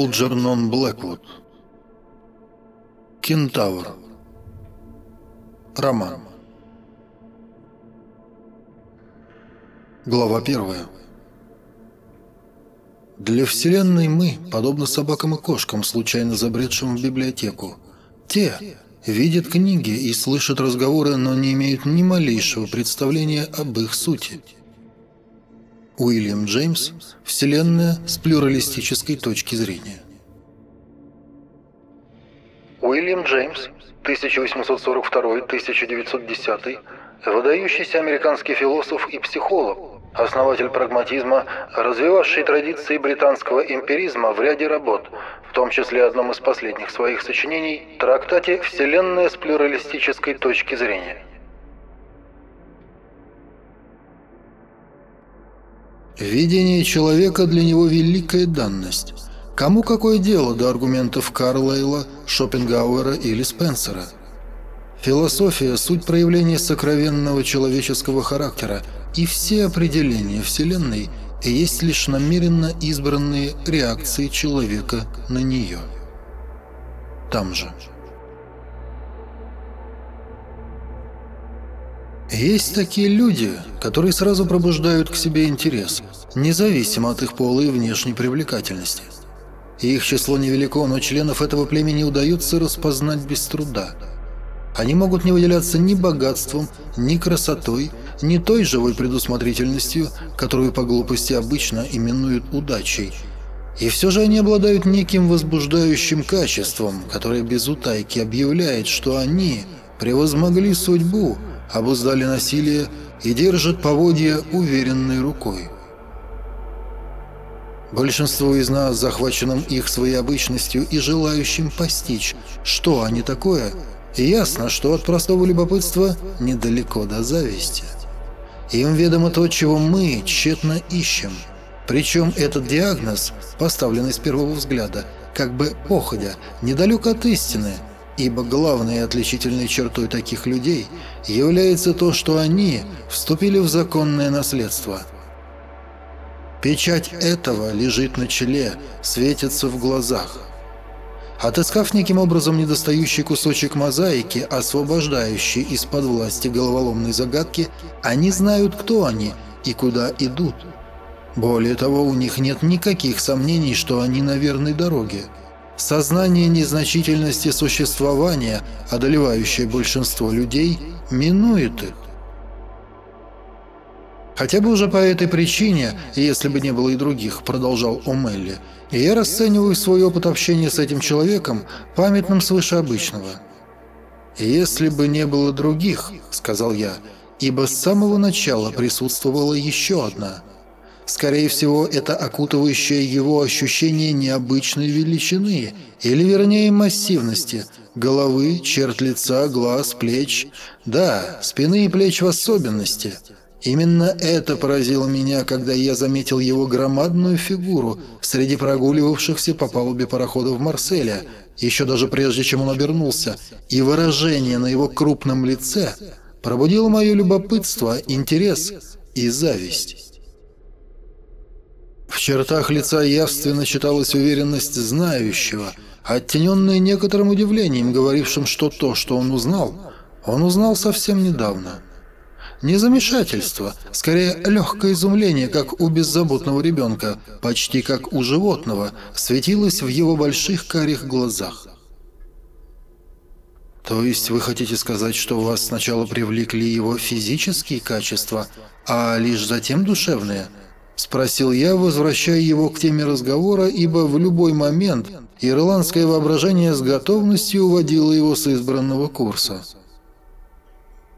Элджернон Блэквуд. Кентавр. Роман. Глава первая. Для Вселенной мы, подобно собакам и кошкам, случайно забредшим в библиотеку. Те видят книги и слышат разговоры, но не имеют ни малейшего представления об их сути. Уильям Джеймс «Вселенная с плюралистической точки зрения». Уильям Джеймс, 1842-1910, выдающийся американский философ и психолог, основатель прагматизма, развивавший традиции британского эмпиризма в ряде работ, в том числе одном из последних своих сочинений, трактате «Вселенная с плюралистической точки зрения». Видение человека для него великая данность. Кому какое дело до аргументов Карлайла, Шопенгауэра или Спенсера? Философия – суть проявления сокровенного человеческого характера, и все определения Вселенной есть лишь намеренно избранные реакции человека на нее. Там же. Есть такие люди, которые сразу пробуждают к себе интерес, независимо от их пола и внешней привлекательности. Их число невелико, но членов этого племени удается распознать без труда. Они могут не выделяться ни богатством, ни красотой, ни той живой предусмотрительностью, которую по глупости обычно именуют удачей. И все же они обладают неким возбуждающим качеством, которое без утайки объявляет, что они превозмогли судьбу – обуздали насилие и держат поводья уверенной рукой. Большинство из нас, захваченным их своей обычностью и желающим постичь, что они такое, ясно, что от простого любопытства недалеко до зависти. Им ведомо то, чего мы тщетно ищем. Причем этот диагноз, поставленный с первого взгляда, как бы походя, недалек от истины – ибо главной отличительной чертой таких людей является то, что они вступили в законное наследство. Печать этого лежит на челе, светится в глазах. Отыскав неким образом недостающий кусочек мозаики, освобождающий из-под власти головоломной загадки, они знают, кто они и куда идут. Более того, у них нет никаких сомнений, что они на верной дороге – Сознание незначительности существования, одолевающее большинство людей, минует их. Хотя бы уже по этой причине, если бы не было и других, продолжал Омелли, я расцениваю свой опыт общения с этим человеком памятным свыше обычного. «Если бы не было других», — сказал я, — «ибо с самого начала присутствовала еще одна». Скорее всего, это окутывающее его ощущение необычной величины, или вернее массивности, головы, черт лица, глаз, плеч. Да, спины и плеч в особенности. Именно это поразило меня, когда я заметил его громадную фигуру среди прогуливавшихся по палубе парохода в Марселе, еще даже прежде, чем он обернулся, и выражение на его крупном лице пробудило мое любопытство, интерес и зависть. В чертах лица явственно читалась уверенность знающего, оттененная некоторым удивлением, говорившим, что то, что он узнал, он узнал совсем недавно. Не замешательство, скорее легкое изумление, как у беззаботного ребенка, почти как у животного, светилось в его больших карих глазах. «То есть вы хотите сказать, что вас сначала привлекли его физические качества, а лишь затем душевные?» Спросил я, возвращая его к теме разговора, ибо в любой момент ирландское воображение с готовностью уводило его с избранного курса.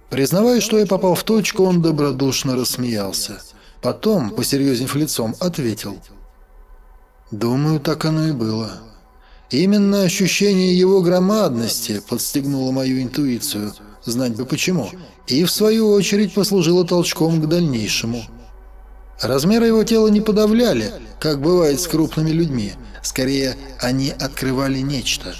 Признавая, что я попал в точку, он добродушно рассмеялся. Потом, посерьезнев лицом, ответил. «Думаю, так оно и было. Именно ощущение его громадности подстегнуло мою интуицию, знать бы почему, и в свою очередь послужило толчком к дальнейшему». Размеры его тела не подавляли, как бывает с крупными людьми. Скорее, они открывали нечто.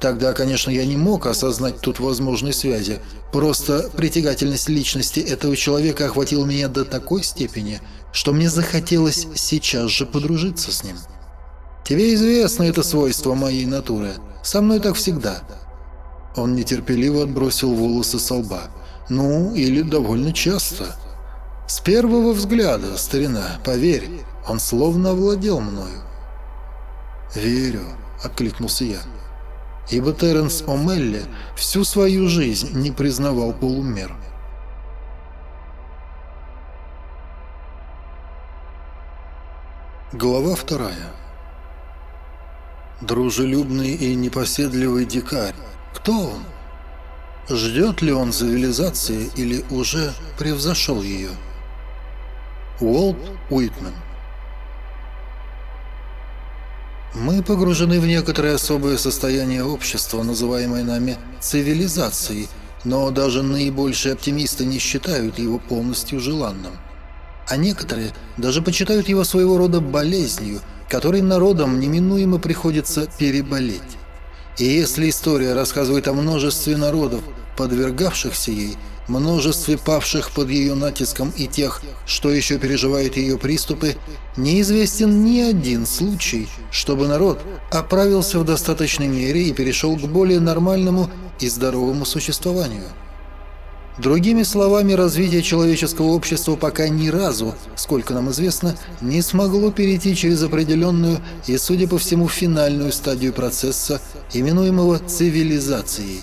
Тогда, конечно, я не мог осознать тут возможной связи. Просто притягательность личности этого человека охватила меня до такой степени, что мне захотелось сейчас же подружиться с ним. Тебе известно это свойство моей натуры. Со мной так всегда». Он нетерпеливо отбросил волосы со лба. «Ну, или довольно часто». «С первого взгляда, старина, поверь, он словно овладел мною». «Верю», — откликнулся я. Ибо Терренс О'Мелли всю свою жизнь не признавал полумер. Глава вторая. Дружелюбный и непоседливый дикарь. Кто он? Ждет ли он цивилизации или уже превзошел ее? Уолт Уитмен. Мы погружены в некоторое особое состояние общества, называемое нами цивилизацией, но даже наибольшие оптимисты не считают его полностью желанным а некоторые даже почитают его своего рода болезнью, которой народам неминуемо приходится переболеть. И если история рассказывает о множестве народов, подвергавшихся ей, множестве павших под ее натиском и тех, что еще переживают ее приступы, неизвестен ни один случай, чтобы народ оправился в достаточной мере и перешел к более нормальному и здоровому существованию. Другими словами, развитие человеческого общества пока ни разу, сколько нам известно, не смогло перейти через определенную и, судя по всему, финальную стадию процесса, именуемого цивилизацией.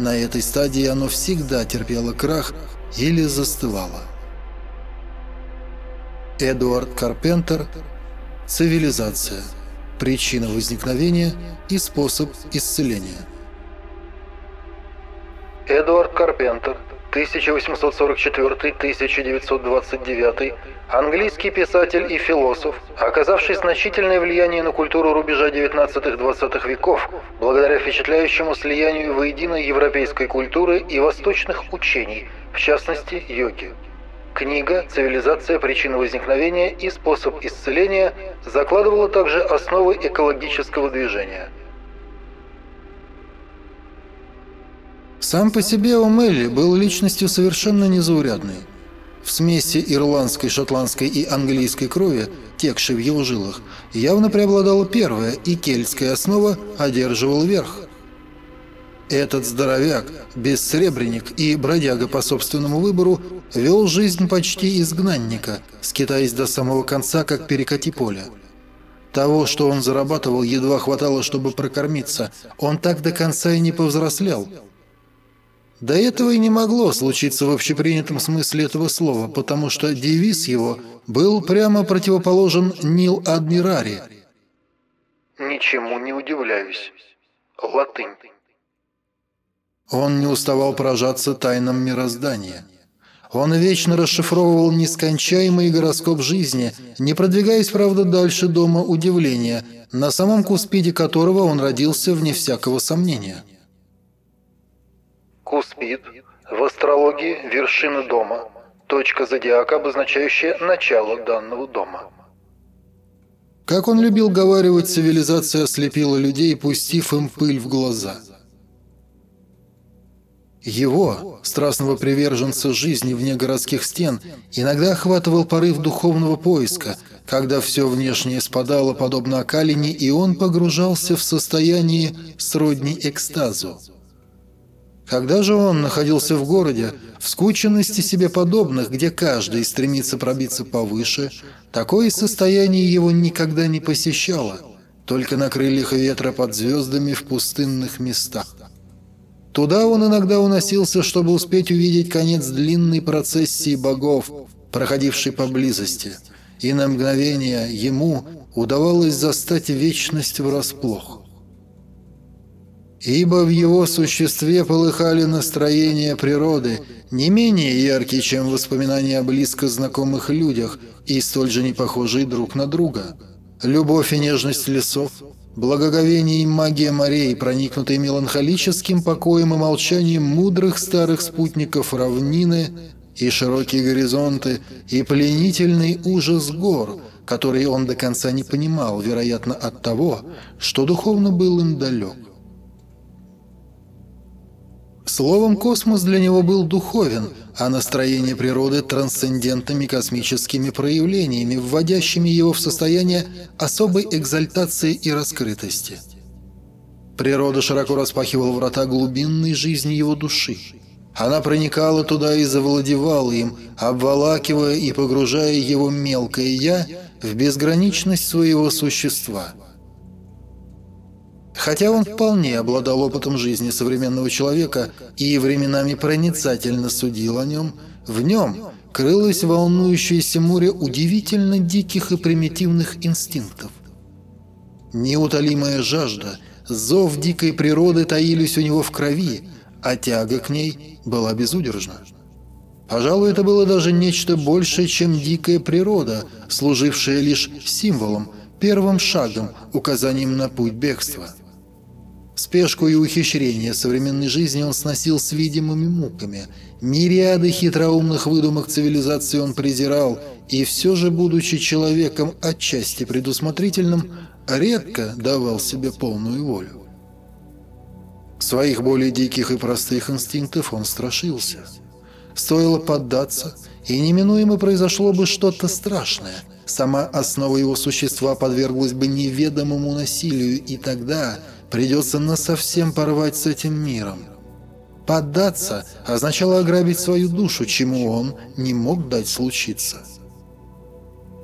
На этой стадии оно всегда терпело крах или застывало. Эдуард Карпентер «Цивилизация. Причина возникновения и способ исцеления». Эдуард Карпентер 1844-1929, английский писатель и философ, оказавший значительное влияние на культуру рубежа 19-20 веков, благодаря впечатляющему слиянию воедино европейской культуры и восточных учений, в частности йоги. Книга «Цивилизация. Причины возникновения и способ исцеления» закладывала также основы экологического движения – Сам по себе О'Мелли был личностью совершенно незаурядной. В смеси ирландской, шотландской и английской крови, текшей в его жилах, явно преобладала первая, и кельтская основа одерживал верх. Этот здоровяк, бессребренник и бродяга по собственному выбору, вел жизнь почти изгнанника, скитаясь до самого конца, как перекати поля. Того, что он зарабатывал, едва хватало, чтобы прокормиться. Он так до конца и не повзрослел – до этого и не могло случиться в общепринятом смысле этого слова, потому что девиз его был прямо противоположен «Нил Адмирари». «Ничему не удивляюсь. Латынь». Он не уставал поражаться тайнам мироздания. Он вечно расшифровывал нескончаемый гороскоп жизни, не продвигаясь, правда, дальше дома удивления, на самом куспиде которого он родился вне всякого сомнения. Куспид. В астрологии вершина дома. Точка зодиака, обозначающая начало данного дома. Как он любил говаривать, цивилизация ослепила людей, пустив им пыль в глаза. Его, страстного приверженца жизни вне городских стен, иногда охватывал порыв духовного поиска, когда все внешнее спадало подобно окалине, и он погружался в состояние сродни экстазу. Когда же он находился в городе, в скученности себе подобных, где каждый стремится пробиться повыше, такое состояние его никогда не посещало, только на крыльях ветра под звездами в пустынных местах. Туда он иногда уносился, чтобы успеть увидеть конец длинной процессии богов, проходившей поблизости, и на мгновение ему удавалось застать вечность врасплох ибо в его существе полыхали настроения природы, не менее яркие, чем воспоминания о близко знакомых людях и столь же не похожие друг на друга. Любовь и нежность лесов, благоговение и магия морей, проникнутые меланхолическим покоем и молчанием мудрых старых спутников равнины и широкие горизонты, и пленительный ужас гор, который он до конца не понимал, вероятно, от того, что духовно был им далек. Словом, космос для него был духовен, а настроение природы – трансцендентными космическими проявлениями, вводящими его в состояние особой экзальтации и раскрытости. Природа широко распахивала врата глубинной жизни его души. Она проникала туда и завладевала им, обволакивая и погружая его мелкое «я» в безграничность своего существа – Хотя он вполне обладал опытом жизни современного человека и временами проницательно судил о нем, в нем крылось волнующееся море удивительно диких и примитивных инстинктов. Неутолимая жажда, зов дикой природы таились у него в крови, а тяга к ней была безудержна. Пожалуй, это было даже нечто большее, чем дикая природа, служившая лишь символом, первым шагом, указанием на путь бегства – Спешку и ухищрение современной жизни он сносил с видимыми муками. Мириады хитроумных выдумок цивилизации он презирал, и все же, будучи человеком отчасти предусмотрительным, редко давал себе полную волю. Своих более диких и простых инстинктов он страшился. Стоило поддаться, и неминуемо произошло бы что-то страшное. Сама основа его существа подверглась бы неведомому насилию, и тогда Придется насовсем порвать с этим миром. Поддаться означало ограбить свою душу, чему он не мог дать случиться.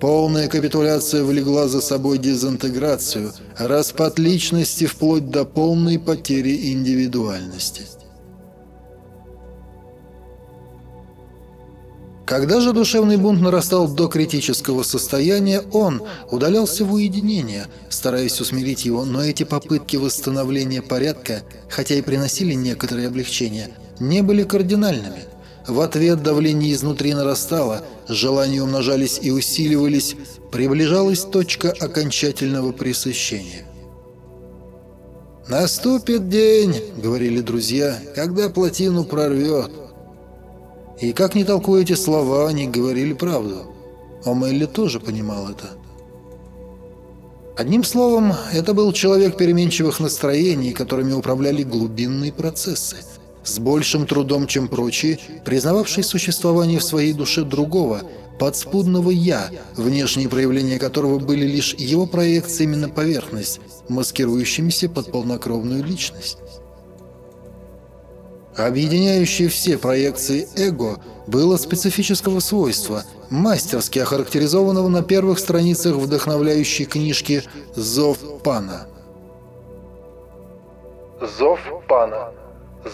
Полная капитуляция влегла за собой дезинтеграцию, распад личности вплоть до полной потери индивидуальности. Когда же душевный бунт нарастал до критического состояния, он удалялся в уединение, стараясь усмирить его, но эти попытки восстановления порядка, хотя и приносили некоторые облегчения, не были кардинальными. В ответ давление изнутри нарастало, желания умножались и усиливались, приближалась точка окончательного пресыщения. «Наступит день, — говорили друзья, — когда плотину прорвет». И как ни толкуя эти слова, они говорили правду. Омелли тоже понимал это. Одним словом, это был человек переменчивых настроений, которыми управляли глубинные процессы, с большим трудом, чем прочие, признававший существование в своей душе другого, подспудного «я», внешние проявления которого были лишь его проекциями на поверхность, маскирующимися под полнокровную личность. Объединяющее все проекции эго было специфического свойства, мастерски охарактеризованного на первых страницах вдохновляющей книжки «Зов Пана». «Зов Пана»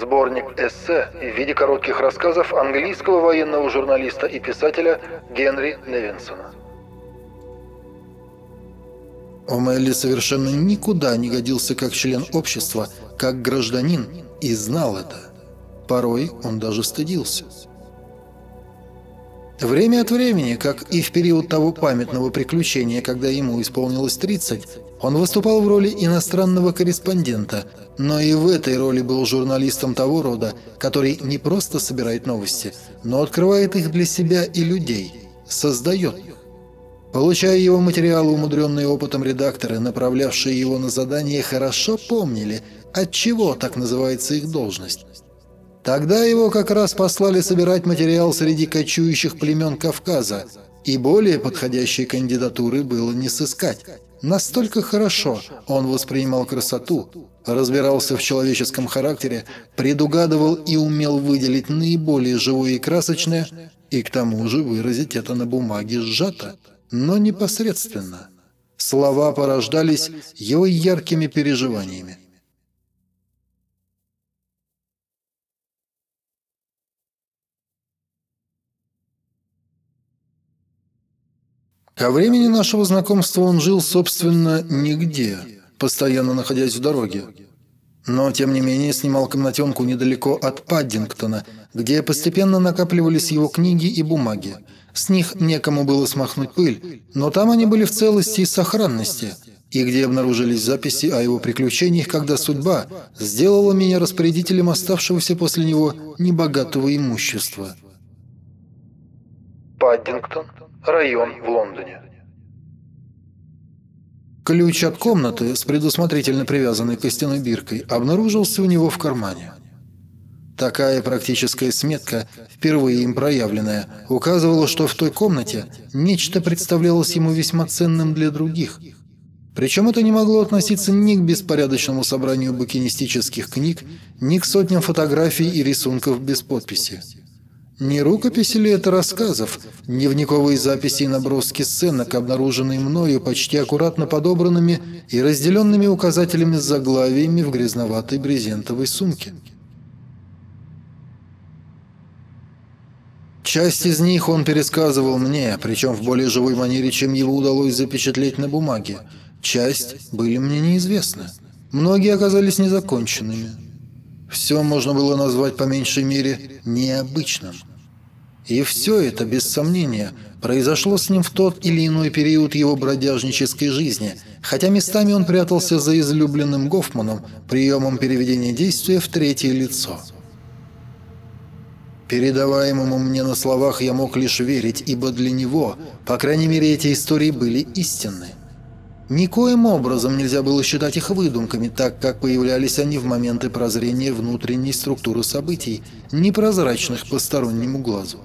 Сборник эссе в виде коротких рассказов английского военного журналиста и писателя Генри Невинсона. Омелли совершенно никуда не годился как член общества, как гражданин, и знал это. Порой он даже стыдился. Время от времени, как и в период того памятного приключения, когда ему исполнилось 30, он выступал в роли иностранного корреспондента, но и в этой роли был журналистом того рода, который не просто собирает новости, но открывает их для себя и людей, создает их. Получая его материалы, умудренные опытом редакторы, направлявшие его на задание, хорошо помнили, от чего так называется их должность. Тогда его как раз послали собирать материал среди кочующих племен Кавказа, и более подходящей кандидатуры было не сыскать. Настолько хорошо он воспринимал красоту, разбирался в человеческом характере, предугадывал и умел выделить наиболее живое и красочное, и к тому же выразить это на бумаге сжато, но непосредственно. Слова порождались его яркими переживаниями. Ко времени нашего знакомства он жил, собственно, нигде, постоянно находясь в дороге. Но, тем не менее, снимал комнатенку недалеко от Паддингтона, где постепенно накапливались его книги и бумаги. С них некому было смахнуть пыль, но там они были в целости и сохранности, и где обнаружились записи о его приключениях, когда судьба сделала меня распорядителем оставшегося после него небогатого имущества. Паддингтон район в Лондоне. Ключ от комнаты с предусмотрительно привязанной костяной биркой обнаружился у него в кармане. Такая практическая сметка, впервые им проявленная, указывала, что в той комнате нечто представлялось ему весьма ценным для других. Причем это не могло относиться ни к беспорядочному собранию букинистических книг, ни к сотням фотографий и рисунков без подписи. Не рукописи ли это рассказов, дневниковые записи и наброски сценок, обнаруженные мною почти аккуратно подобранными и разделенными указателями с заглавиями в грязноватой брезентовой сумке? Часть из них он пересказывал мне, причем в более живой манере, чем его удалось запечатлеть на бумаге. Часть были мне неизвестны. Многие оказались незаконченными. Все можно было назвать по меньшей мере необычным. И все это, без сомнения, произошло с ним в тот или иной период его бродяжнической жизни, хотя местами он прятался за излюбленным Гофманом приемом переведения действия в третье лицо. Передаваемому мне на словах я мог лишь верить, ибо для него, по крайней мере, эти истории были истинны. Никоим образом нельзя было считать их выдумками, так как появлялись они в моменты прозрения внутренней структуры событий, непрозрачных постороннему глазу.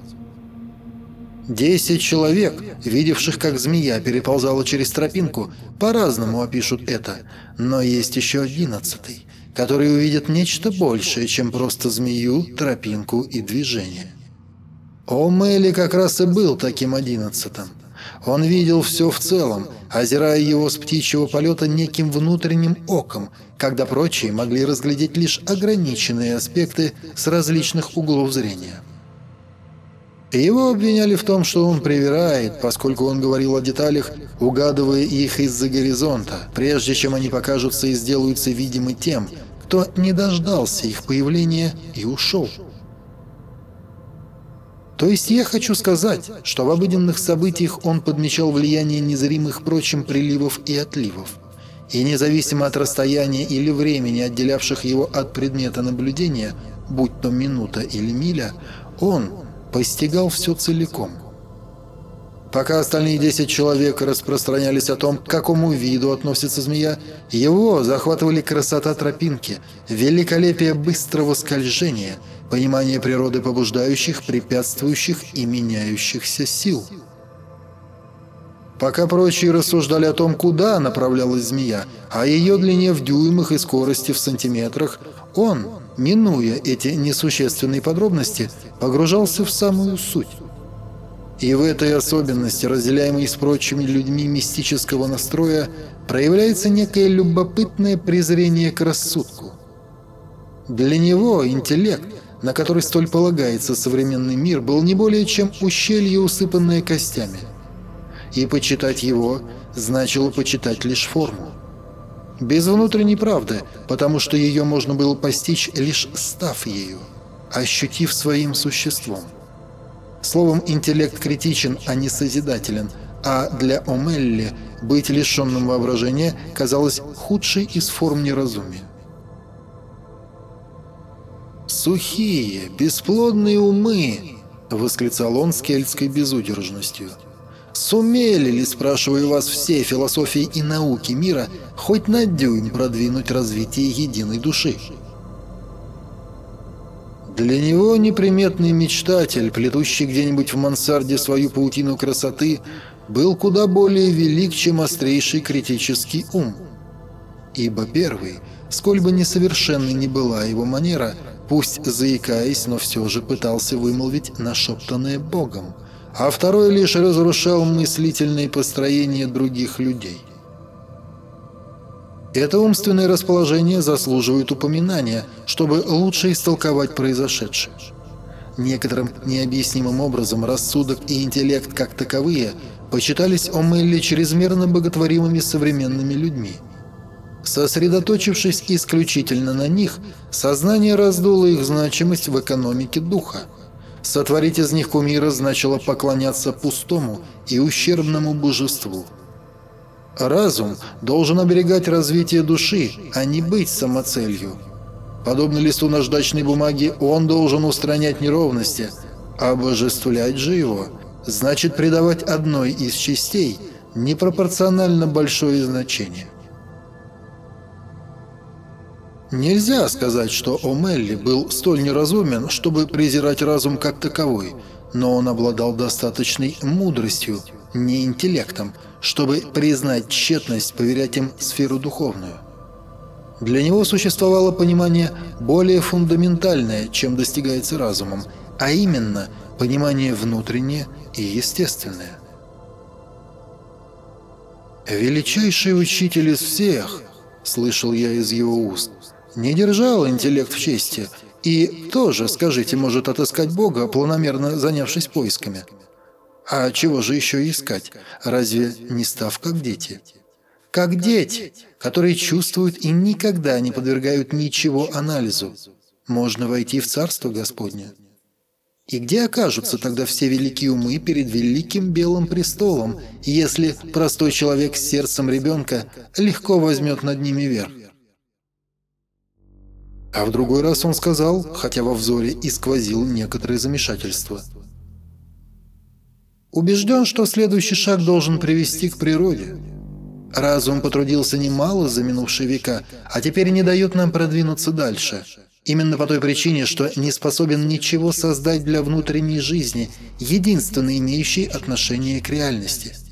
Десять человек, видевших, как змея переползала через тропинку, по-разному опишут это, но есть еще одиннадцатый, который увидит нечто большее, чем просто змею, тропинку и движение. О'Мелли как раз и был таким одиннадцатым. Он видел все в целом, озирая его с птичьего полета неким внутренним оком, когда прочие могли разглядеть лишь ограниченные аспекты с различных углов зрения. Его обвиняли в том, что он привирает, поскольку он говорил о деталях, угадывая их из-за горизонта, прежде чем они покажутся и сделаются видимы тем, кто не дождался их появления и ушел. То есть я хочу сказать, что в обыденных событиях он подмечал влияние незримых прочим приливов и отливов. И независимо от расстояния или времени, отделявших его от предмета наблюдения, будь то минута или миля, он постигал все целиком. Пока остальные 10 человек распространялись о том, к какому виду относится змея, его захватывали красота тропинки, великолепие быстрого скольжения, понимание природы побуждающих, препятствующих и меняющихся сил. Пока прочие рассуждали о том, куда направлялась змея, о ее длине в дюймах и скорости в сантиметрах, он, минуя эти несущественные подробности, погружался в самую суть. И в этой особенности, разделяемой с прочими людьми мистического настроя, проявляется некое любопытное презрение к рассудку. Для него интеллект, на который столь полагается современный мир, был не более чем ущелье, усыпанное костями. И почитать его значило почитать лишь форму. Без внутренней правды, потому что ее можно было постичь, лишь став ею, ощутив своим существом. Словом, интеллект критичен, а не созидателен, а для Омелли быть лишенным воображения казалось худшей из форм неразумия. «Сухие, бесплодные умы!» — восклицал он с кельтской безудержностью — Сумели ли, спрашиваю вас, все философии и науки мира хоть на дюйм продвинуть развитие единой души? Для него неприметный мечтатель, плетущий где-нибудь в мансарде свою паутину красоты, был куда более велик, чем острейший критический ум. Ибо первый, сколь бы несовершенной ни была его манера, пусть заикаясь, но все же пытался вымолвить нашептанное Богом – а второй лишь разрушал мыслительные построения других людей. Это умственное расположение заслуживает упоминания, чтобы лучше истолковать произошедшее. Некоторым необъяснимым образом рассудок и интеллект как таковые почитались Омелли чрезмерно боготворимыми современными людьми. Сосредоточившись исключительно на них, сознание раздуло их значимость в экономике духа. Сотворить из них кумира значило поклоняться пустому и ущербному божеству. Разум должен оберегать развитие души, а не быть самоцелью. Подобно листу наждачной бумаги, он должен устранять неровности, а обожествлять же его значит придавать одной из частей непропорционально большое значение. Нельзя сказать, что О'Мелли был столь неразумен, чтобы презирать разум как таковой, но он обладал достаточной мудростью, не интеллектом, чтобы признать тщетность поверять им сферу духовную. Для него существовало понимание более фундаментальное, чем достигается разумом, а именно понимание внутреннее и естественное. «Величайший учитель из всех», — слышал я из его уст, — «не держал интеллект в чести и тоже, скажите, может отыскать Бога, планомерно занявшись поисками». А чего же еще искать? Разве не став как дети? Как дети, которые чувствуют и никогда не подвергают ничего анализу. Можно войти в Царство Господне. И где окажутся тогда все великие умы перед великим белым престолом, если простой человек с сердцем ребенка легко возьмет над ними верх? А в другой раз он сказал, хотя во взоре и сквозил некоторое замешательство – Убежден, что следующий шаг должен привести к природе. Разум потрудился немало за минувшие века, а теперь не дает нам продвинуться дальше. Именно по той причине, что не способен ничего создать для внутренней жизни, единственно имеющей отношение к реальности –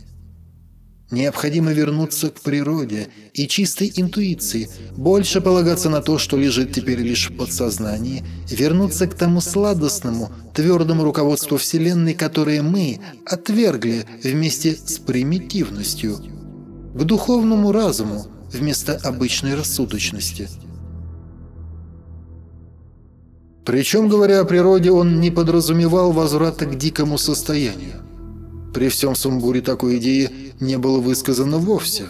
Необходимо вернуться к природе и чистой интуиции, больше полагаться на то, что лежит теперь лишь в подсознании, вернуться к тому сладостному, твердому руководству Вселенной, которое мы отвергли вместе с примитивностью, к духовному разуму вместо обычной рассудочности. Причем, говоря о природе, он не подразумевал возврата к дикому состоянию. При всем сумбуре такой идеи не было высказано вовсе.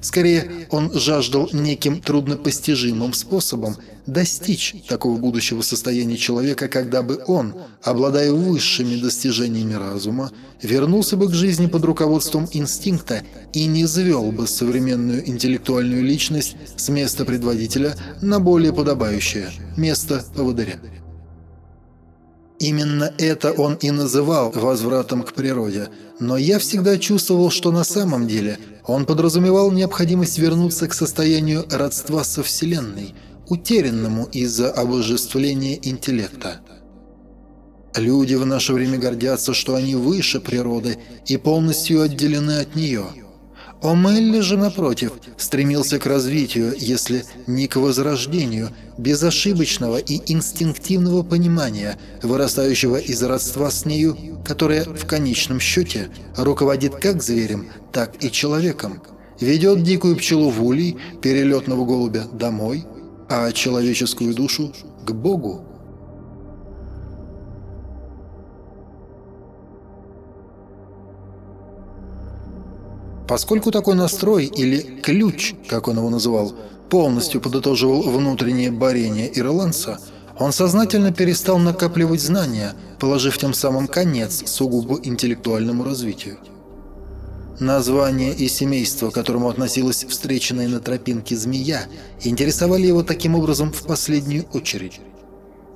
Скорее, он жаждал неким труднопостижимым способом достичь такого будущего состояния человека, когда бы он, обладая высшими достижениями разума, вернулся бы к жизни под руководством инстинкта и не завел бы современную интеллектуальную личность с места предводителя на более подобающее – место поводыря. Именно это он и называл возвратом к природе, но я всегда чувствовал, что на самом деле он подразумевал необходимость вернуться к состоянию родства со Вселенной, утерянному из-за обожествления интеллекта. Люди в наше время гордятся, что они выше природы и полностью отделены от нее – Омелли же, напротив, стремился к развитию, если не к возрождению, безошибочного и инстинктивного понимания, вырастающего из родства с нею, которое в конечном счете руководит как зверем, так и человеком, ведет дикую пчелу в улей, перелетного голубя домой, а человеческую душу к Богу. Поскольку такой настрой, или ключ, как он его называл, полностью подытоживал внутреннее борение ирландца, он сознательно перестал накапливать знания, положив тем самым конец сугубо интеллектуальному развитию. Название и семейство, к которому относилась встреченная на тропинке змея, интересовали его таким образом в последнюю очередь.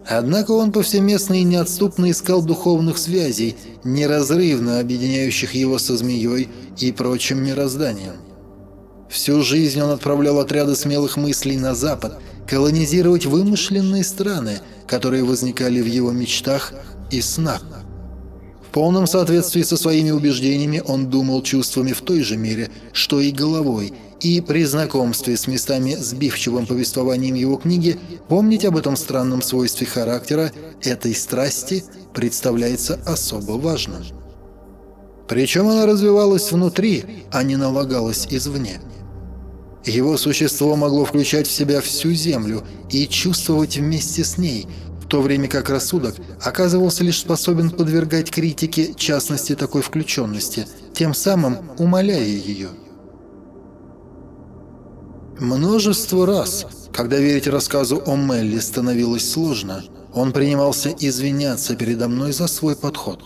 Однако он повсеместно и неотступно искал духовных связей, неразрывно объединяющих его со змеей и прочим мирозданием. Всю жизнь он отправлял отряды смелых мыслей на запад, колонизировать вымышленные страны, которые возникали в его мечтах и снах. В полном соответствии со своими убеждениями он думал чувствами в той же мере, что и головой – и при знакомстве с местами сбивчивым повествованием его книги помнить об этом странном свойстве характера этой страсти представляется особо важным. Причем она развивалась внутри, а не налагалась извне. Его существо могло включать в себя всю Землю и чувствовать вместе с ней, в то время как рассудок оказывался лишь способен подвергать критике частности такой включенности, тем самым умаляя ее. Множество раз, когда верить рассказу о Мелли становилось сложно, он принимался извиняться передо мной за свой подход.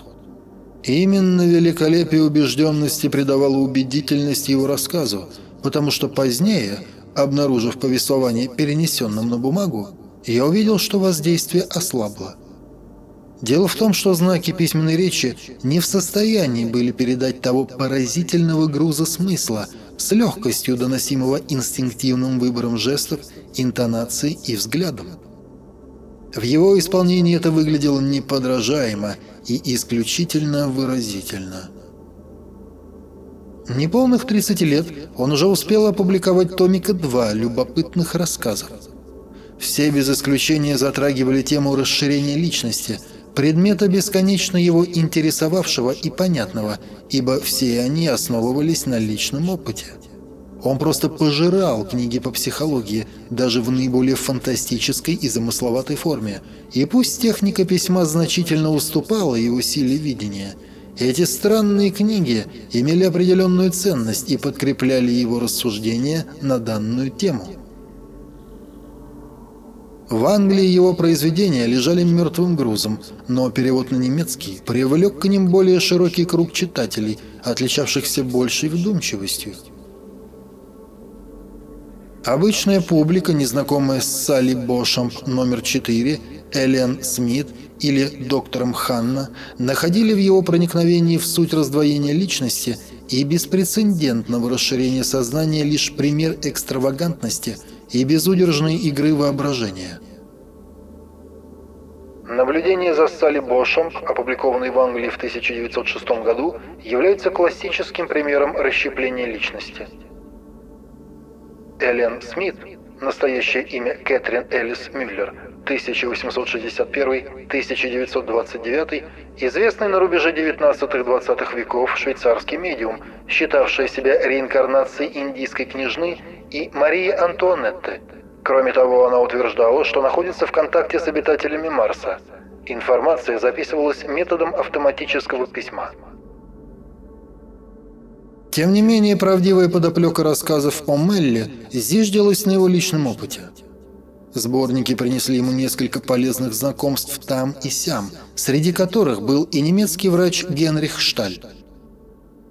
Именно великолепие убежденности придавало убедительность его рассказу, потому что позднее, обнаружив повествование, перенесенным на бумагу, я увидел, что воздействие ослабло. Дело в том, что знаки письменной речи не в состоянии были передать того поразительного груза смысла – с легкостью доносимого инстинктивным выбором жестов, интонаций и взглядом. В его исполнении это выглядело неподражаемо и исключительно выразительно. Неполных 30 лет он уже успел опубликовать томика два любопытных рассказов. Все без исключения затрагивали тему расширения личности, предмета бесконечно его интересовавшего и понятного, ибо все они основывались на личном опыте. Он просто пожирал книги по психологии, даже в наиболее фантастической и замысловатой форме. И пусть техника письма значительно уступала его силе видения, эти странные книги имели определенную ценность и подкрепляли его рассуждения на данную тему. В Англии его произведения лежали мертвым грузом, но перевод на немецкий привлек к ним более широкий круг читателей, отличавшихся большей вдумчивостью. Обычная публика, незнакомая с Салли Бошамп номер 4, Эллен Смит или доктором Ханна, находили в его проникновении в суть раздвоения личности и беспрецедентного расширения сознания лишь пример экстравагантности и безудержной игры воображения. Наблюдение за Салли Бошамп, опубликованное в Англии в 1906 году, является классическим примером расщепления личности – Эллен Смит, настоящее имя Кэтрин Элис Мюллер, 1861-1929, известный на рубеже 19-20 веков швейцарский медиум, считавшая себя реинкарнацией индийской княжны и Марии Антуанетты. Кроме того, она утверждала, что находится в контакте с обитателями Марса. Информация записывалась методом автоматического письма. Тем не менее, правдивая подоплека рассказов о Мелле зиждилась на его личном опыте. Сборники принесли ему несколько полезных знакомств там и сям, среди которых был и немецкий врач Генрих Шталь.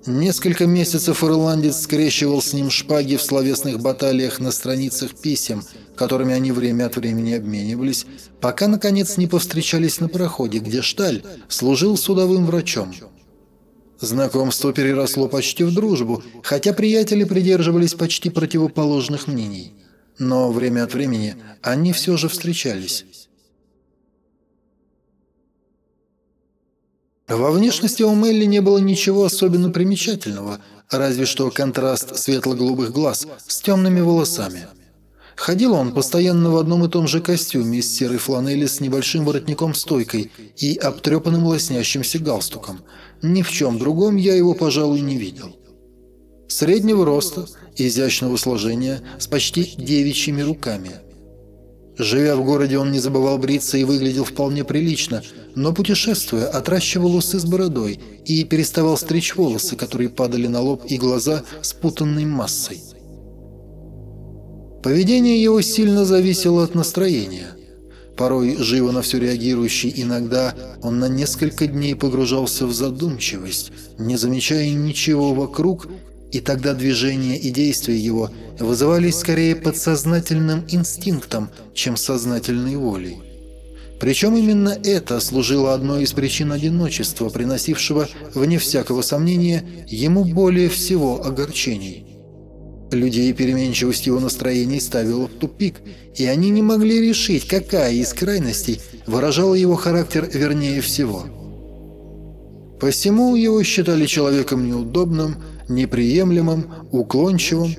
Несколько месяцев ирландец скрещивал с ним шпаги в словесных баталиях на страницах писем, которыми они время от времени обменивались, пока, наконец, не повстречались на проходе, где Шталь служил судовым врачом. Знакомство переросло почти в дружбу, хотя приятели придерживались почти противоположных мнений. Но время от времени они все же встречались. Во внешности у Мелли не было ничего особенно примечательного, разве что контраст светло-голубых глаз с темными волосами. Ходил он постоянно в одном и том же костюме из серой фланели с небольшим воротником-стойкой и обтрепанным лоснящимся галстуком – ни в чем другом я его, пожалуй, не видел. Среднего роста, изящного сложения, с почти девичьими руками. Живя в городе, он не забывал бриться и выглядел вполне прилично, но путешествуя, отращивал усы с бородой и переставал стричь волосы, которые падали на лоб и глаза спутанной массой. Поведение его сильно зависело от настроения – порой живо на все реагирующий, иногда он на несколько дней погружался в задумчивость, не замечая ничего вокруг, и тогда движения и действия его вызывались скорее подсознательным инстинктом, чем сознательной волей. Причем именно это служило одной из причин одиночества, приносившего, вне всякого сомнения, ему более всего огорчений. Людей переменчивость его настроений ставила в тупик, и они не могли решить, какая из крайностей выражала его характер вернее всего. Посему его считали человеком неудобным, неприемлемым, уклончивым.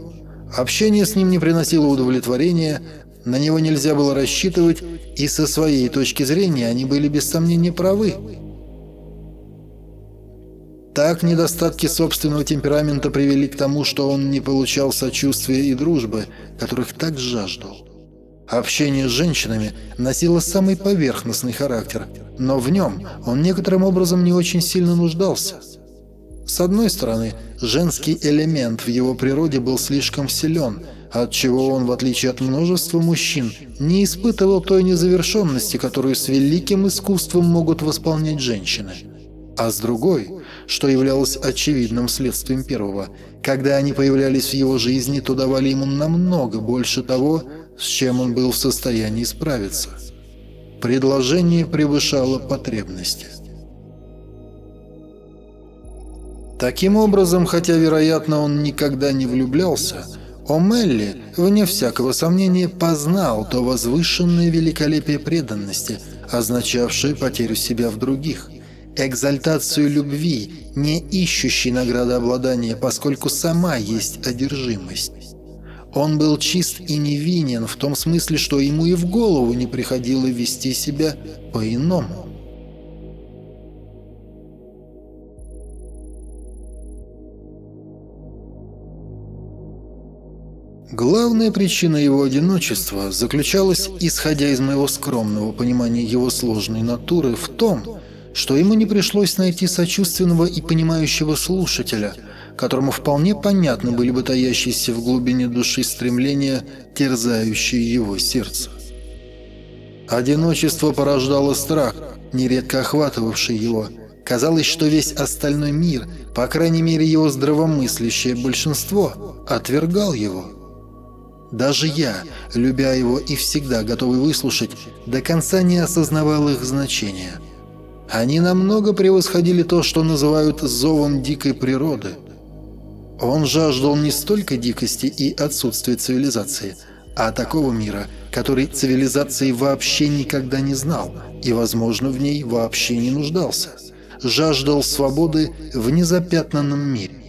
Общение с ним не приносило удовлетворения, на него нельзя было рассчитывать, и со своей точки зрения они были без сомнения правы. Так недостатки собственного темперамента привели к тому, что он не получал сочувствия и дружбы, которых так жаждал. Общение с женщинами носило самый поверхностный характер, но в нем он некоторым образом не очень сильно нуждался. С одной стороны, женский элемент в его природе был слишком силен, отчего он, в отличие от множества мужчин, не испытывал той незавершенности, которую с великим искусством могут восполнять женщины. А с другой – что являлось очевидным следствием первого. Когда они появлялись в его жизни, то давали ему намного больше того, с чем он был в состоянии справиться. Предложение превышало потребности. Таким образом, хотя, вероятно, он никогда не влюблялся, О'Мелли, вне всякого сомнения, познал то возвышенное великолепие преданности, означавшее потерю себя в других, экзальтацию любви, не ищущей награды обладания, поскольку сама есть одержимость. Он был чист и невинен в том смысле, что ему и в голову не приходило вести себя по-иному. Главная причина его одиночества заключалась, исходя из моего скромного понимания его сложной натуры, в том, что ему не пришлось найти сочувственного и понимающего слушателя, которому вполне понятны были бы таящиеся в глубине души стремления, терзающие его сердце. Одиночество порождало страх, нередко охватывавший его. Казалось, что весь остальной мир, по крайней мере его здравомыслящее большинство, отвергал его. Даже я, любя его и всегда готовый выслушать, до конца не осознавал их значения. Они намного превосходили то, что называют «зовом дикой природы». Он жаждал не столько дикости и отсутствия цивилизации, а такого мира, который цивилизации вообще никогда не знал и, возможно, в ней вообще не нуждался. Жаждал свободы в незапятнанном мире.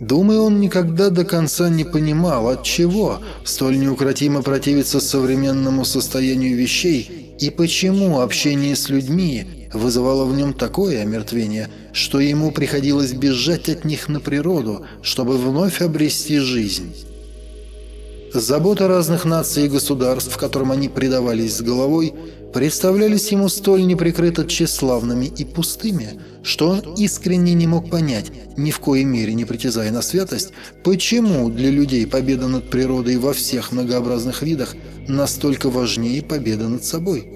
Думаю, он никогда до конца не понимал, от чего столь неукротимо противиться современному состоянию вещей и почему общение с людьми вызывало в нем такое омертвение, что ему приходилось бежать от них на природу, чтобы вновь обрести жизнь. Забота разных наций и государств, которым они предавались с головой, представлялись ему столь неприкрыто тщеславными и пустыми, что он искренне не мог понять, ни в коей мере не притязая на святость, почему для людей победа над природой во всех многообразных видах настолько важнее победы над собой.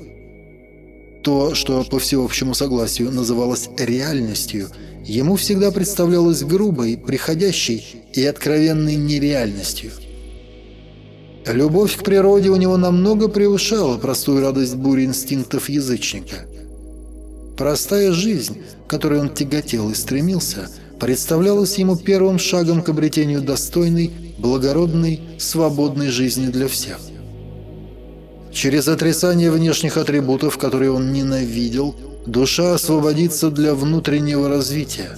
То, что по всеобщему согласию называлось реальностью, ему всегда представлялось грубой, приходящей и откровенной нереальностью – Любовь к природе у него намного превышала простую радость бури инстинктов язычника. Простая жизнь, которой он тяготел и стремился, представлялась ему первым шагом к обретению достойной, благородной, свободной жизни для всех. Через отрицание внешних атрибутов, которые он ненавидел, душа освободится для внутреннего развития.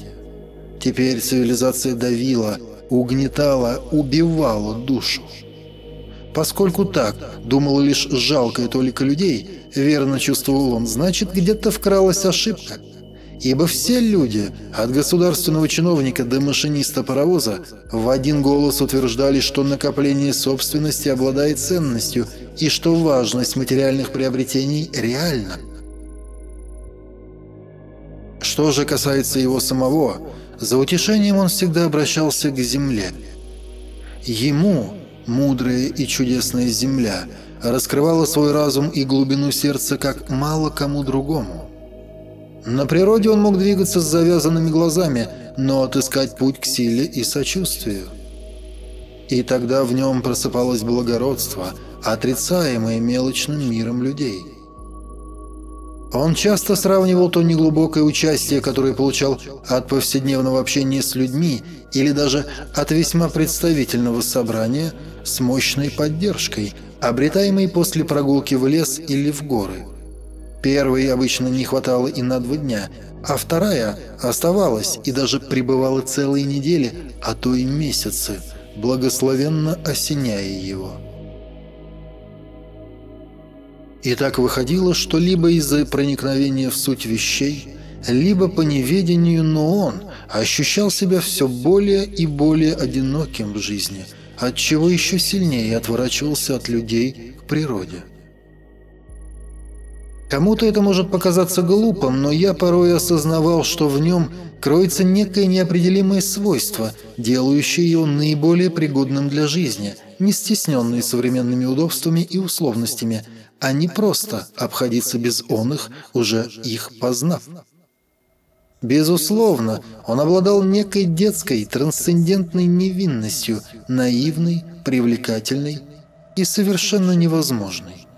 Теперь цивилизация давила, угнетала, убивала душу. Поскольку так думал лишь жалкое только людей, верно чувствовал он, значит, где-то вкралась ошибка. Ибо все люди, от государственного чиновника до машиниста паровоза, в один голос утверждали, что накопление собственности обладает ценностью и что важность материальных приобретений реальна. Что же касается его самого, за утешением он всегда обращался к земле. Ему, мудрая и чудесная земля, раскрывала свой разум и глубину сердца как мало кому другому. На природе он мог двигаться с завязанными глазами, но отыскать путь к силе и сочувствию. И тогда в нем просыпалось благородство, отрицаемое мелочным миром людей. Он часто сравнивал то неглубокое участие, которое получал от повседневного общения с людьми или даже от весьма представительного собрания, с мощной поддержкой, обретаемой после прогулки в лес или в горы. Первой обычно не хватало и на два дня, а вторая оставалась и даже пребывала целые недели, а то и месяцы, благословенно осеняя его. И так выходило, что либо из-за проникновения в суть вещей, либо по неведению, но он ощущал себя все более и более одиноким в жизни, отчего еще сильнее отворачивался от людей к природе. Кому-то это может показаться глупым, но я порой осознавал, что в нем кроется некое неопределимое свойство, делающее его наиболее пригодным для жизни, не стесненное современными удобствами и условностями – а не просто обходиться без он их, уже их познав. Безусловно, он обладал некой детской, трансцендентной невинностью, наивной, привлекательной и совершенно невозможной.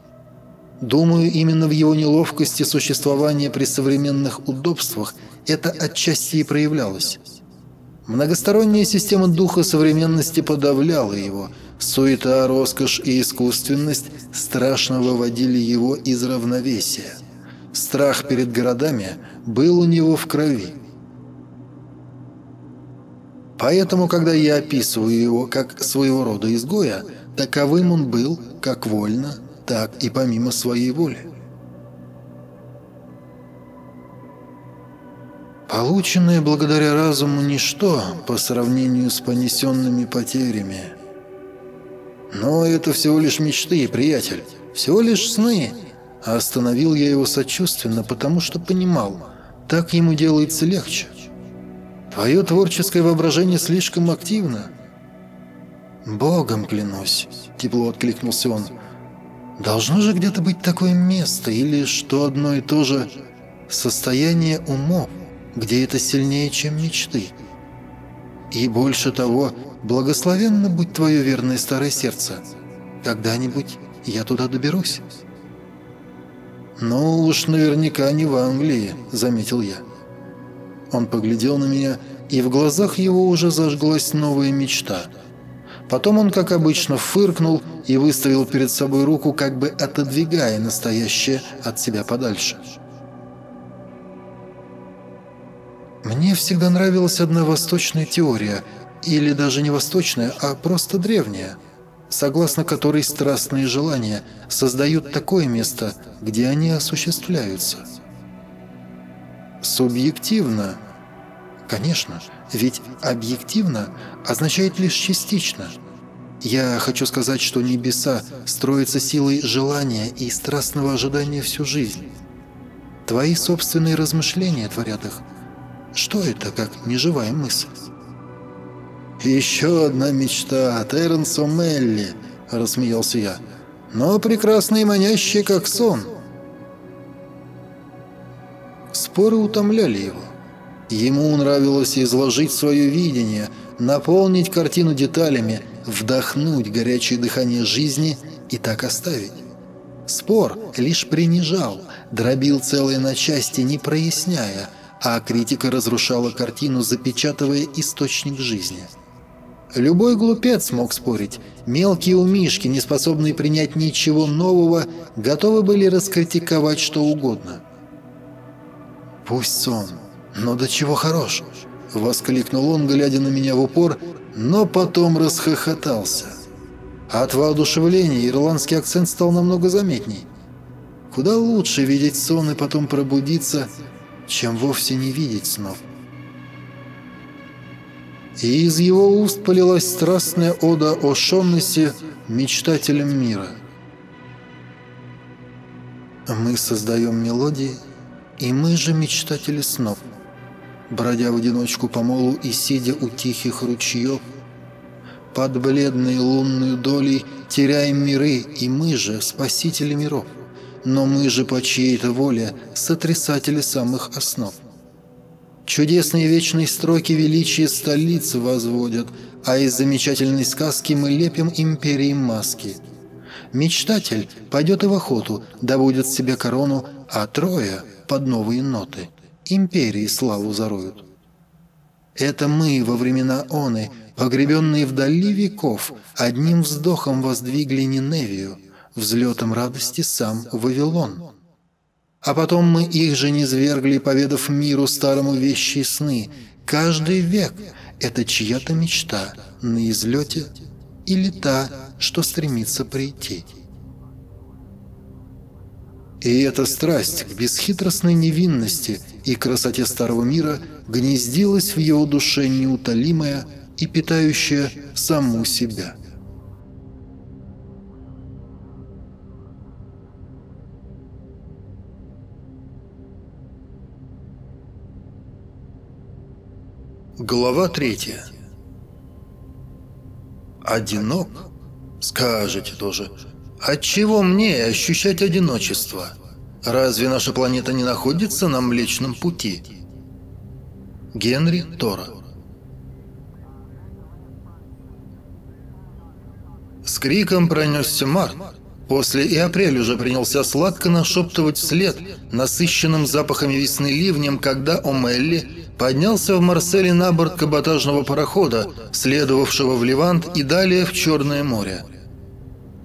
Думаю, именно в его неловкости существования при современных удобствах это отчасти и проявлялось. Многосторонняя система духа современности подавляла его. Суета, роскошь и искусственность страшно выводили его из равновесия. Страх перед городами был у него в крови. Поэтому, когда я описываю его как своего рода изгоя, таковым он был как вольно, так и помимо своей воли. Полученное благодаря разуму ничто по сравнению с понесенными потерями. Но это всего лишь мечты, приятель, всего лишь сны. А остановил я его сочувственно, потому что понимал, так ему делается легче. Твое творческое воображение слишком активно. «Богом клянусь», — тепло откликнулся он, — Должно же где-то быть такое место, или что одно и то же состояние умов, где это сильнее, чем мечты. И больше того, благословенно будь твое верное старое сердце. Когда-нибудь я туда доберусь. «Ну уж наверняка не в Англии», — заметил я. Он поглядел на меня, и в глазах его уже зажглась новая мечта — Потом он, как обычно, фыркнул и выставил перед собой руку, как бы отодвигая настоящее от себя подальше. Мне всегда нравилась одна восточная теория, или даже не восточная, а просто древняя, согласно которой страстные желания создают такое место, где они осуществляются. Субъективно. Конечно, ведь «объективно» означает лишь частично. Я хочу сказать, что небеса строятся силой желания и страстного ожидания всю жизнь. Твои собственные размышления творят их. Что это, как неживая мысль? «Еще одна мечта, Терренс О'Мелли», — рассмеялся я. «Но прекрасная и манящая, как сон». Споры утомляли его. Ему нравилось изложить свое видение, наполнить картину деталями, вдохнуть горячее дыхание жизни и так оставить. Спор лишь принижал, дробил целые на части, не проясняя, а критика разрушала картину, запечатывая источник жизни. Любой глупец мог спорить. Мелкие умишки, не способные принять ничего нового, готовы были раскритиковать что угодно. «Пусть сон», «Но до чего хорош!» — воскликнул он, глядя на меня в упор, но потом расхохотался. От воодушевления ирландский акцент стал намного заметней. Куда лучше видеть сон и потом пробудиться, чем вовсе не видеть снов. И из его уст полилась страстная ода о Шоннесе, мечтателем мира. Мы создаем мелодии, и мы же мечтатели снов бродя в одиночку по молу и сидя у тихих ручьев. Под бледной лунной долей теряем миры, и мы же спасители миров. Но мы же по чьей-то воле сотрясатели самых основ. Чудесные вечные строки величия столицы возводят, а из замечательной сказки мы лепим империи маски. Мечтатель пойдет и в охоту, да будет себе корону, а трое под новые ноты империи славу зароют. Это мы во времена Оны, погребенные вдали веков, одним вздохом воздвигли Ниневию, взлетом радости сам Вавилон. А потом мы их же не свергли, поведав миру старому вещи и сны. Каждый век — это чья-то мечта на излете или та, что стремится прийти. И эта страсть к бесхитростной невинности и красоте старого мира гнездилась в его душе неутолимая и питающая саму себя. Глава третья. «Одинок?» «Скажете тоже. Отчего мне ощущать одиночество? Разве наша планета не находится на Млечном Пути? Генри Тора С криком пронесся Март. После и апрель уже принялся сладко нашептывать вслед насыщенным запахами весны ливнем, когда О'Мелли поднялся в Марселе на борт каботажного парохода, следовавшего в Левант и далее в Черное море.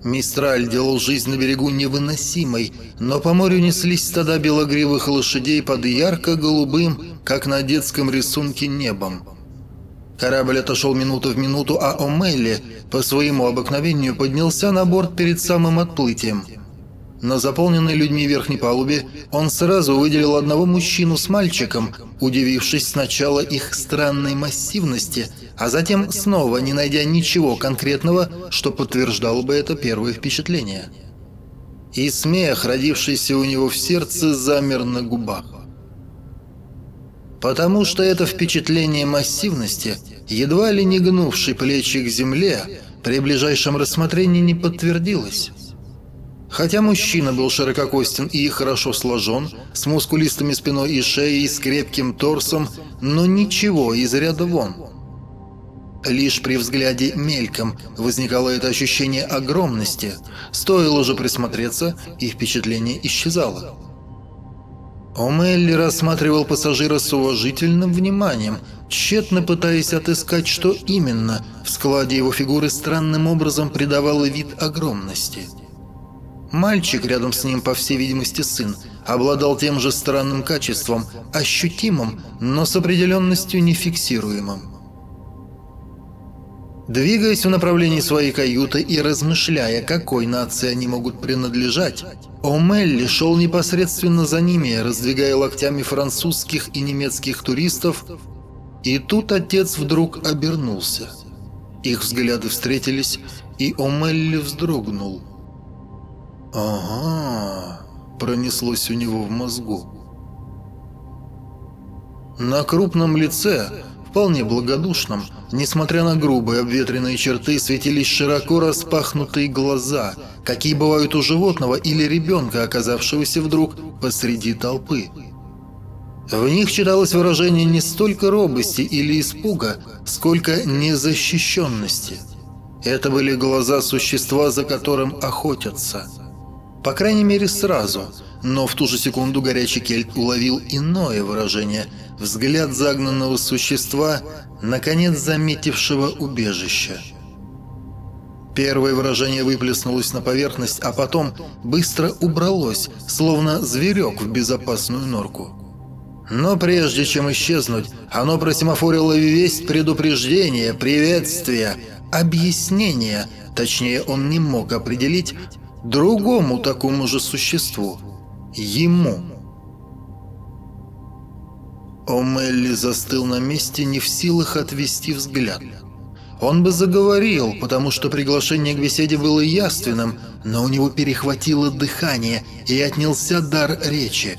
Мистраль делал жизнь на берегу невыносимой, но по морю неслись стада белогривых лошадей под ярко-голубым, как на детском рисунке, небом. Корабль отошел минуту в минуту, а О'Мелли по своему обыкновению поднялся на борт перед самым отплытием. На заполненной людьми верхней палубе он сразу выделил одного мужчину с мальчиком, удивившись сначала их странной массивности, а затем снова не найдя ничего конкретного, что подтверждало бы это первое впечатление. И смех, родившийся у него в сердце, замер на губах. Потому что это впечатление массивности, едва ли не гнувшей плечи к земле, при ближайшем рассмотрении не подтвердилось. Хотя мужчина был ширококостен и хорошо сложен, с мускулистыми спиной и шеей, с крепким торсом, но ничего из ряда вон. Лишь при взгляде мельком возникало это ощущение огромности, стоило же присмотреться, и впечатление исчезало. О'Мелли рассматривал пассажира с уважительным вниманием, тщетно пытаясь отыскать, что именно в складе его фигуры странным образом придавало вид огромности. Мальчик рядом с ним, по всей видимости, сын, обладал тем же странным качеством, ощутимым, но с определенностью нефиксируемым. Двигаясь в направлении своей каюты и размышляя, какой нации они могут принадлежать, О'Мелли шел непосредственно за ними, раздвигая локтями французских и немецких туристов, и тут отец вдруг обернулся. Их взгляды встретились, и О'Мелли вздрогнул. «Ага», — пронеслось у него в мозгу. На крупном лице вполне благодушном, несмотря на грубые обветренные черты, светились широко распахнутые глаза, какие бывают у животного или ребенка, оказавшегося вдруг посреди толпы. В них читалось выражение не столько робости или испуга, сколько незащищенности. Это были глаза существа, за которым охотятся. По крайней мере сразу, но в ту же секунду горячий кельт уловил иное выражение – взгляд загнанного существа, наконец заметившего убежище. Первое выражение выплеснулось на поверхность, а потом быстро убралось, словно зверек в безопасную норку. Но прежде чем исчезнуть, оно просимофорило весть предупреждения, приветствия, объяснения, точнее он не мог определить, другому такому же существу, ему – О'Мелли застыл на месте, не в силах отвести взгляд. Он бы заговорил, потому что приглашение к беседе было яственным, но у него перехватило дыхание и отнялся дар речи.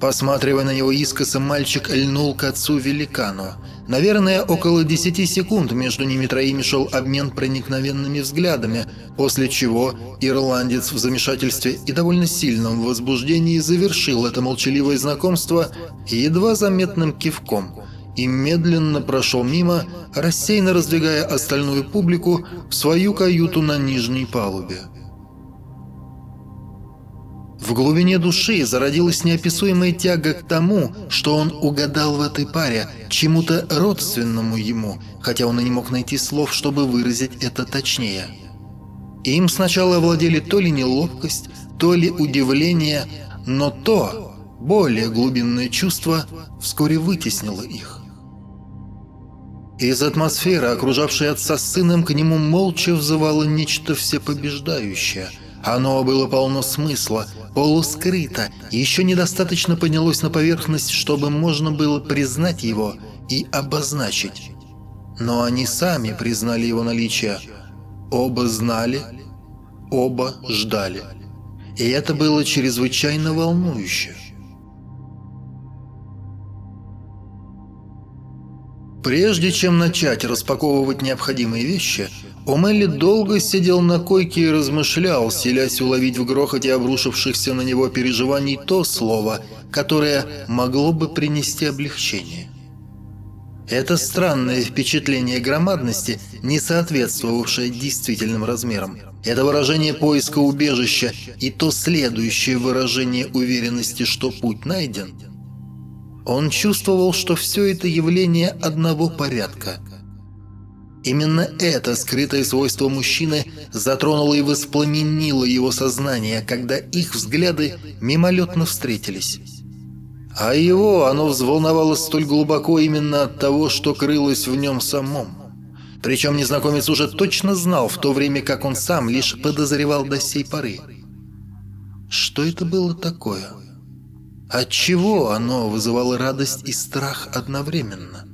Посматривая на него искоса, мальчик льнул к отцу-великану. Наверное, около десяти секунд между ними троими шел обмен проникновенными взглядами, после чего ирландец в замешательстве и довольно сильном возбуждении завершил это молчаливое знакомство едва заметным кивком и медленно прошел мимо, рассеянно раздвигая остальную публику в свою каюту на нижней палубе. В глубине души зародилась неописуемая тяга к тому, что он угадал в этой паре, чему-то родственному ему, хотя он и не мог найти слов, чтобы выразить это точнее. Им сначала овладели то ли неловкость, то ли удивление, но то, более глубинное чувство, вскоре вытеснило их. Из атмосферы, окружавшей отца с сыном, к нему молча взывало нечто всепобеждающее. Оно было полно смысла – полускрыто, еще недостаточно поднялось на поверхность, чтобы можно было признать его и обозначить. Но они сами признали его наличие. Оба знали, оба ждали. И это было чрезвычайно волнующе. Прежде чем начать распаковывать необходимые вещи, Омелли долго сидел на койке и размышлял, селясь уловить в грохоте обрушившихся на него переживаний то слово, которое могло бы принести облегчение. Это странное впечатление громадности, не соответствовавшее действительным размерам, Это выражение поиска убежища и то следующее выражение уверенности, что путь найден. Он чувствовал, что все это явление одного порядка. Именно это скрытое свойство мужчины затронуло и воспламенило его сознание, когда их взгляды мимолетно встретились. А его оно взволновало столь глубоко именно от того, что крылось в нем самом. Причем незнакомец уже точно знал, в то время как он сам лишь подозревал до сей поры. Что это было такое? Отчего оно вызывало радость и страх одновременно?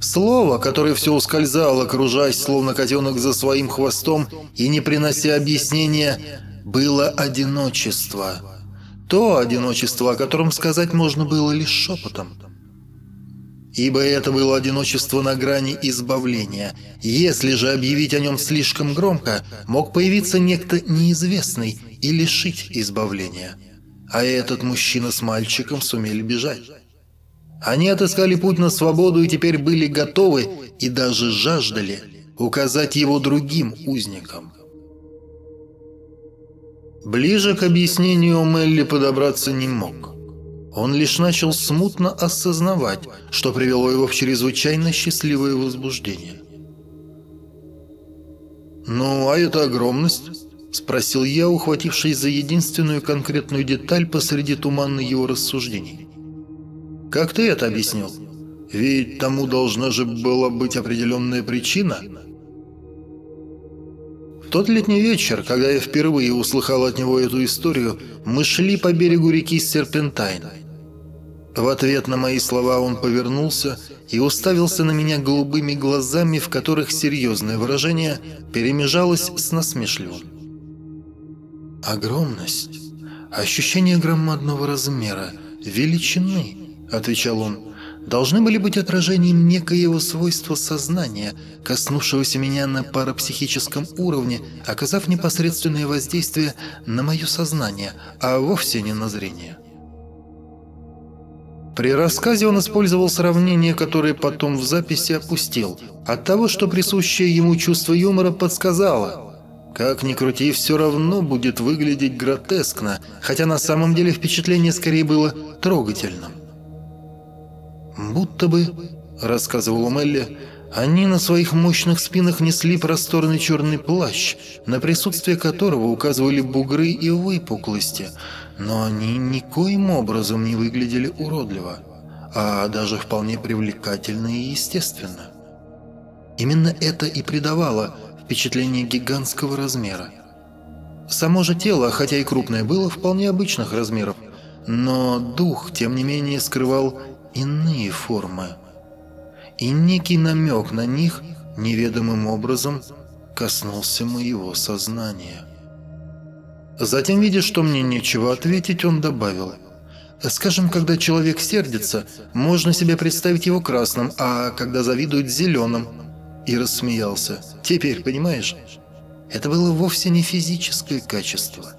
Слово, которое все ускользало, кружась, словно котенок за своим хвостом и не принося объяснения, было одиночество. То одиночество, о котором сказать можно было лишь шепотом. Ибо это было одиночество на грани избавления. Если же объявить о нем слишком громко, мог появиться некто неизвестный и лишить избавления. А этот мужчина с мальчиком сумели бежать. Они отыскали путь на свободу и теперь были готовы и даже жаждали указать его другим узникам. Ближе к объяснению Мелли подобраться не мог. Он лишь начал смутно осознавать, что привело его в чрезвычайно счастливое возбуждение. «Ну, а это огромность?» – спросил я, ухватившись за единственную конкретную деталь посреди туманной его рассуждений. «Как ты это объяснил? Ведь тому должна же была быть определенная причина». В тот летний вечер, когда я впервые услыхал от него эту историю, мы шли по берегу реки Серпентайн – в ответ на мои слова он повернулся и уставился на меня голубыми глазами, в которых серьезное выражение перемежалось с насмешливым. «Огромность, ощущение громадного размера, величины», — отвечал он, — «должны были быть отражением некоего свойства сознания, коснувшегося меня на парапсихическом уровне, оказав непосредственное воздействие на мое сознание, а вовсе не на зрение». При рассказе он использовал сравнение, которое потом в записи опустил. От того, что присущее ему чувство юмора подсказало. Как ни крути, все равно будет выглядеть гротескно, хотя на самом деле впечатление скорее было трогательным. «Будто бы», — рассказывал Мелли, — «они на своих мощных спинах несли просторный черный плащ, на присутствие которого указывали бугры и выпуклости» но они никоим образом не выглядели уродливо, а даже вполне привлекательно и естественно. Именно это и придавало впечатление гигантского размера. Само же тело, хотя и крупное, было вполне обычных размеров, но дух, тем не менее, скрывал иные формы. И некий намек на них неведомым образом коснулся моего сознания. Затем, видя, что мне нечего ответить, он добавил. «Скажем, когда человек сердится, можно себе представить его красным, а когда завидует – зеленым». И рассмеялся. «Теперь, понимаешь, это было вовсе не физическое качество».